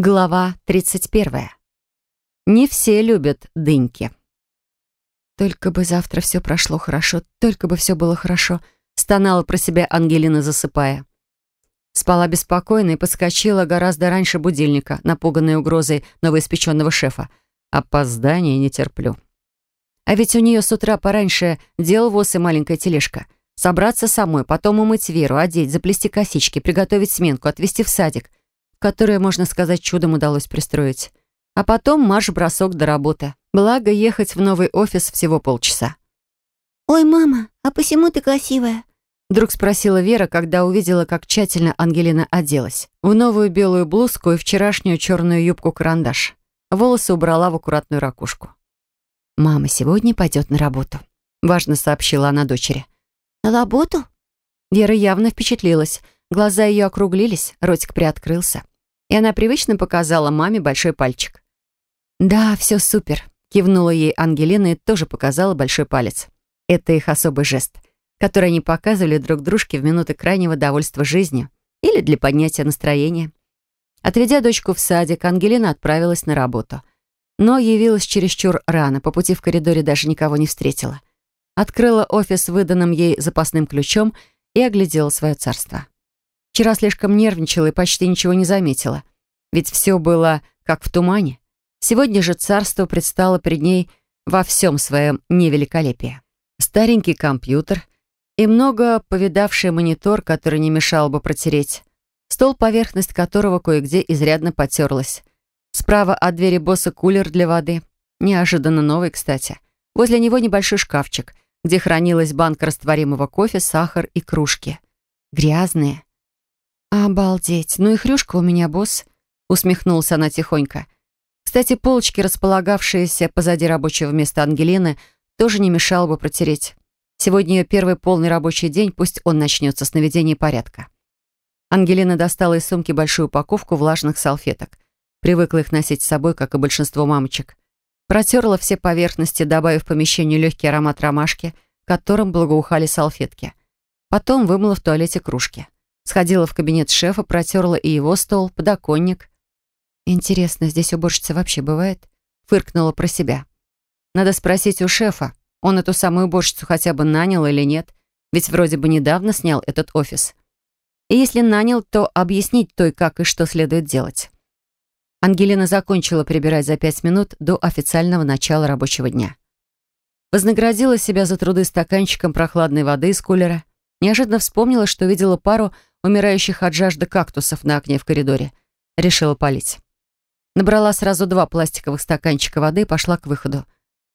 Глава 31. Не все любят дыньки. «Только бы завтра все прошло хорошо, только бы все было хорошо», стонала про себя Ангелина, засыпая. Спала беспокойно и подскочила гораздо раньше будильника, напуганная угрозой новоиспеченного шефа. «Опоздание не терплю». А ведь у нее с утра пораньше дел воз и маленькая тележка. Собраться самой, потом умыть Веру, одеть, заплести косички, приготовить сменку, отвезти в садик — которое, можно сказать, чудом удалось пристроить. А потом марш-бросок до работы. Благо, ехать в новый офис всего полчаса. «Ой, мама, а почему ты красивая?» Вдруг спросила Вера, когда увидела, как тщательно Ангелина оделась. В новую белую блузку и вчерашнюю черную юбку-карандаш. Волосы убрала в аккуратную ракушку. «Мама сегодня пойдет на работу», — важно сообщила она дочери. «На работу?» Вера явно впечатлилась. Глаза ее округлились, ротик приоткрылся и она привычно показала маме большой пальчик. «Да, все супер», — кивнула ей Ангелина и тоже показала большой палец. Это их особый жест, который они показывали друг дружке в минуты крайнего довольства жизнью или для поднятия настроения. Отведя дочку в садик, Ангелина отправилась на работу. Но явилась чересчур рано, по пути в коридоре даже никого не встретила. Открыла офис выданным ей запасным ключом и оглядела свое царство. Вчера слишком нервничала и почти ничего не заметила. Ведь все было как в тумане. Сегодня же царство предстало перед ней во всем своем невеликолепии. Старенький компьютер и много повидавший монитор, который не мешал бы протереть. Стол, поверхность которого кое-где изрядно потерлась. Справа от двери босса кулер для воды. Неожиданно новый, кстати. Возле него небольшой шкафчик, где хранилась банка растворимого кофе, сахар и кружки. Грязные, «Обалдеть! Ну и хрюшка у меня, босс!» Усмехнулась она тихонько. Кстати, полочки, располагавшиеся позади рабочего места Ангелины, тоже не мешало бы протереть. Сегодня ее первый полный рабочий день, пусть он начнется с наведения порядка. Ангелина достала из сумки большую упаковку влажных салфеток. Привыкла их носить с собой, как и большинство мамочек. Протерла все поверхности, добавив помещению легкий аромат ромашки, которым благоухали салфетки. Потом вымыла в туалете кружки. Сходила в кабинет шефа, протерла и его стол, подоконник. «Интересно, здесь уборщица вообще бывает?» Фыркнула про себя. «Надо спросить у шефа, он эту самую уборщицу хотя бы нанял или нет, ведь вроде бы недавно снял этот офис. И если нанял, то объяснить той, как и что следует делать». Ангелина закончила прибирать за пять минут до официального начала рабочего дня. Вознаградила себя за труды стаканчиком прохладной воды из кулера. Неожиданно вспомнила, что видела пару умирающих от жажды кактусов на окне в коридоре. Решила полить. Набрала сразу два пластиковых стаканчика воды и пошла к выходу.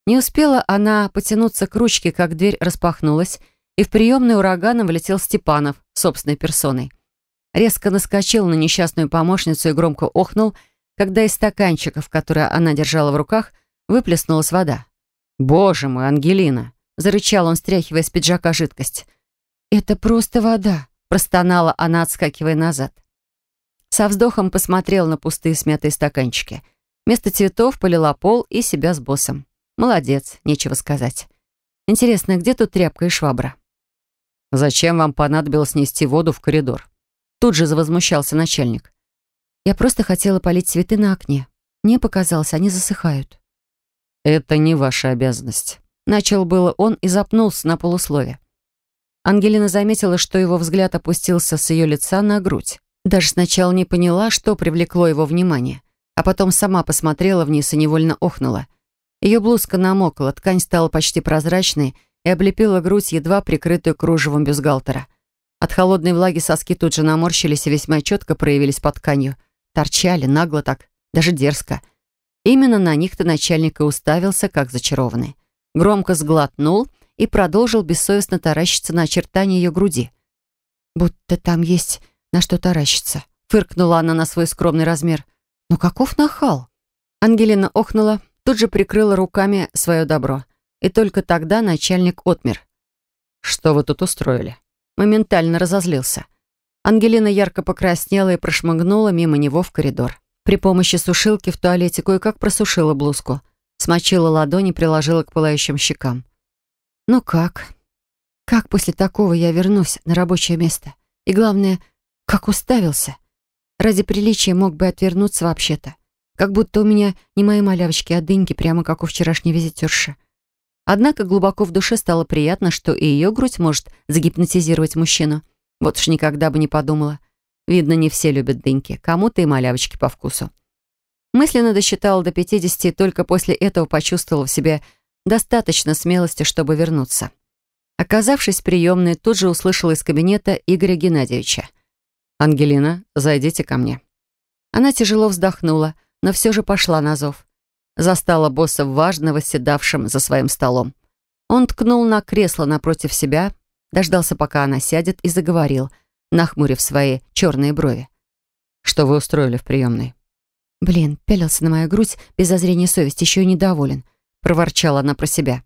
Не успела она потянуться к ручке, как дверь распахнулась, и в приемный ураганом влетел Степанов собственной персоной. Резко наскочил на несчастную помощницу и громко охнул, когда из стаканчиков, которые она держала в руках, выплеснулась вода. «Боже мой, Ангелина!» — зарычал он, стряхивая с пиджака жидкость. «Это просто вода», Простонала она, отскакивая назад. Со вздохом посмотрела на пустые смятые стаканчики. Вместо цветов полила пол и себя с боссом. Молодец, нечего сказать. Интересно, где тут тряпка и швабра? «Зачем вам понадобилось нести воду в коридор?» Тут же завозмущался начальник. «Я просто хотела полить цветы на окне. Мне показалось, они засыхают». «Это не ваша обязанность». Начал было он и запнулся на полуслове. Ангелина заметила, что его взгляд опустился с ее лица на грудь. Даже сначала не поняла, что привлекло его внимание, а потом сама посмотрела вниз и невольно охнула. Ее блузка намокла, ткань стала почти прозрачной и облепила грудь, едва прикрытую кружевом бюстгальтера. От холодной влаги соски тут же наморщились и весьма четко проявились под тканью. Торчали, нагло так, даже дерзко. Именно на них-то начальник и уставился, как зачарованный. Громко сглотнул — и продолжил бессовестно таращиться на очертания ее груди. «Будто там есть на что таращиться», — фыркнула она на свой скромный размер. «Ну каков нахал?» Ангелина охнула, тут же прикрыла руками свое добро. И только тогда начальник отмер. «Что вы тут устроили?» Моментально разозлился. Ангелина ярко покраснела и прошмыгнула мимо него в коридор. При помощи сушилки в туалете кое-как просушила блузку. Смочила ладони, приложила к пылающим щекам. Ну как? Как после такого я вернусь на рабочее место? И главное, как уставился? Ради приличия мог бы отвернуться вообще-то. Как будто у меня не мои малявочки, а дыньки, прямо как у вчерашней визитерши. Однако глубоко в душе стало приятно, что и ее грудь может загипнотизировать мужчину. Вот уж никогда бы не подумала. Видно, не все любят дыньки, кому-то и малявочки по вкусу. Мысленно досчитала до 50 и только после этого почувствовала в себе достаточно смелости, чтобы вернуться. Оказавшись в приемной, тут же услышала из кабинета Игоря Геннадьевича. «Ангелина, зайдите ко мне». Она тяжело вздохнула, но все же пошла на зов. Застала босса важно восседавшим за своим столом. Он ткнул на кресло напротив себя, дождался, пока она сядет, и заговорил, нахмурив свои черные брови. «Что вы устроили в приемной?» «Блин, пялился на мою грудь без зазрения совести, еще и недоволен», — проворчала она про себя.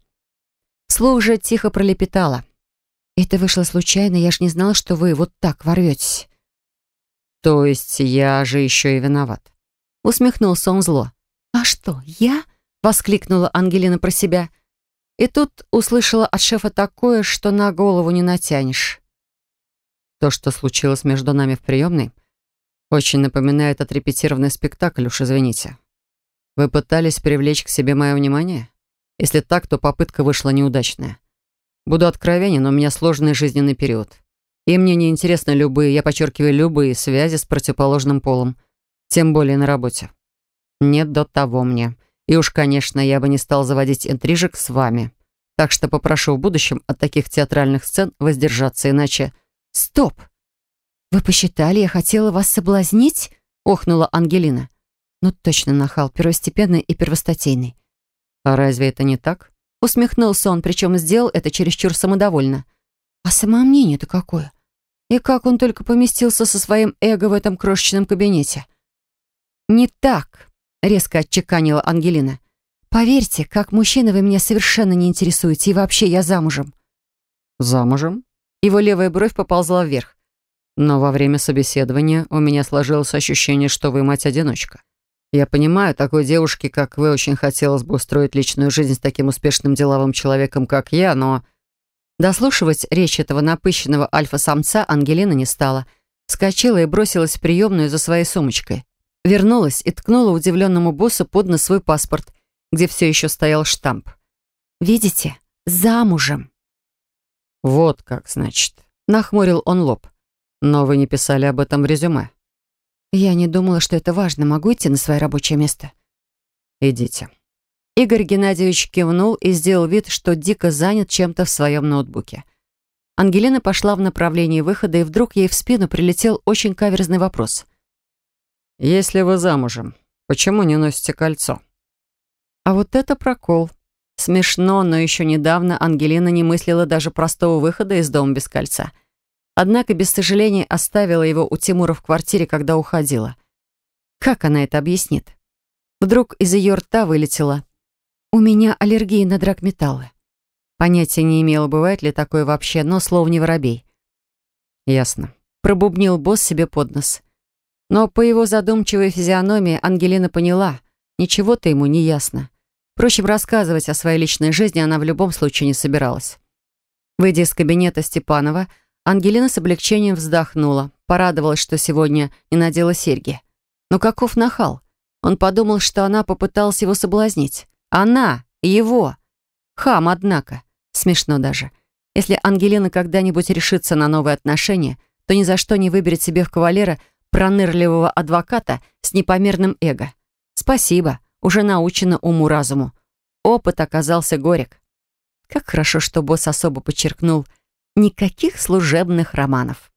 Слух же тихо пролепетала. «Это вышло случайно, я ж не знала, что вы вот так ворветесь». «То есть я же еще и виноват?» Усмехнулся он зло. «А что, я?» — воскликнула Ангелина про себя. И тут услышала от шефа такое, что на голову не натянешь. То, что случилось между нами в приемной, очень напоминает отрепетированный спектакль, уж извините. Вы пытались привлечь к себе мое внимание? Если так, то попытка вышла неудачная. Буду откровенен, у меня сложный жизненный период. И мне не интересны любые, я подчеркиваю, любые связи с противоположным полом. Тем более на работе. Нет до того мне. И уж, конечно, я бы не стал заводить интрижек с вами. Так что попрошу в будущем от таких театральных сцен воздержаться, иначе... Стоп! Вы посчитали, я хотела вас соблазнить? Охнула Ангелина. Ну, точно нахал, первостепенный и первостатейный. А разве это не так? Усмехнулся он, причем сделал это чересчур самодовольно. А самомнение-то какое? И как он только поместился со своим эго в этом крошечном кабинете? «Не так», резко отчеканила Ангелина. «Поверьте, как мужчина вы меня совершенно не интересуете, и вообще я замужем». «Замужем?» Его левая бровь поползла вверх. «Но во время собеседования у меня сложилось ощущение, что вы мать-одиночка. Я понимаю, такой девушке, как вы, очень хотелось бы устроить личную жизнь с таким успешным деловым человеком, как я, но...» Дослушивать речь этого напыщенного альфа-самца Ангелина не стала. Скочила и бросилась в приемную за своей сумочкой. Вернулась и ткнула удивленному боссу под нос свой паспорт, где все еще стоял штамп. «Видите? Замужем!» «Вот как, значит!» — нахмурил он лоб. «Но вы не писали об этом в резюме». «Я не думала, что это важно. Могу идти на свое рабочее место?» «Идите». Игорь Геннадьевич кивнул и сделал вид, что дико занят чем-то в своем ноутбуке. Ангелина пошла в направлении выхода, и вдруг ей в спину прилетел очень каверзный вопрос — «Если вы замужем, почему не носите кольцо?» А вот это прокол. Смешно, но еще недавно Ангелина не мыслила даже простого выхода из дома без кольца. Однако без сожаления оставила его у Тимура в квартире, когда уходила. Как она это объяснит? Вдруг из ее рта вылетело. «У меня аллергия на драгметаллы». Понятия не имела, бывает ли такое вообще, но слов не воробей. «Ясно», — пробубнил босс себе под нос. Но по его задумчивой физиономии Ангелина поняла, ничего-то ему не ясно. Впрочем, рассказывать о своей личной жизни она в любом случае не собиралась. Выйдя из кабинета Степанова, Ангелина с облегчением вздохнула, порадовалась, что сегодня не надела серьги. Но каков нахал? Он подумал, что она попыталась его соблазнить. Она, его. Хам, однако. Смешно даже. Если Ангелина когда-нибудь решится на новые отношения, то ни за что не выберет себе в кавалера пронырливого адвоката с непомерным эго. Спасибо, уже научена уму-разуму. Опыт оказался горек. Как хорошо, что босс особо подчеркнул «никаких служебных романов».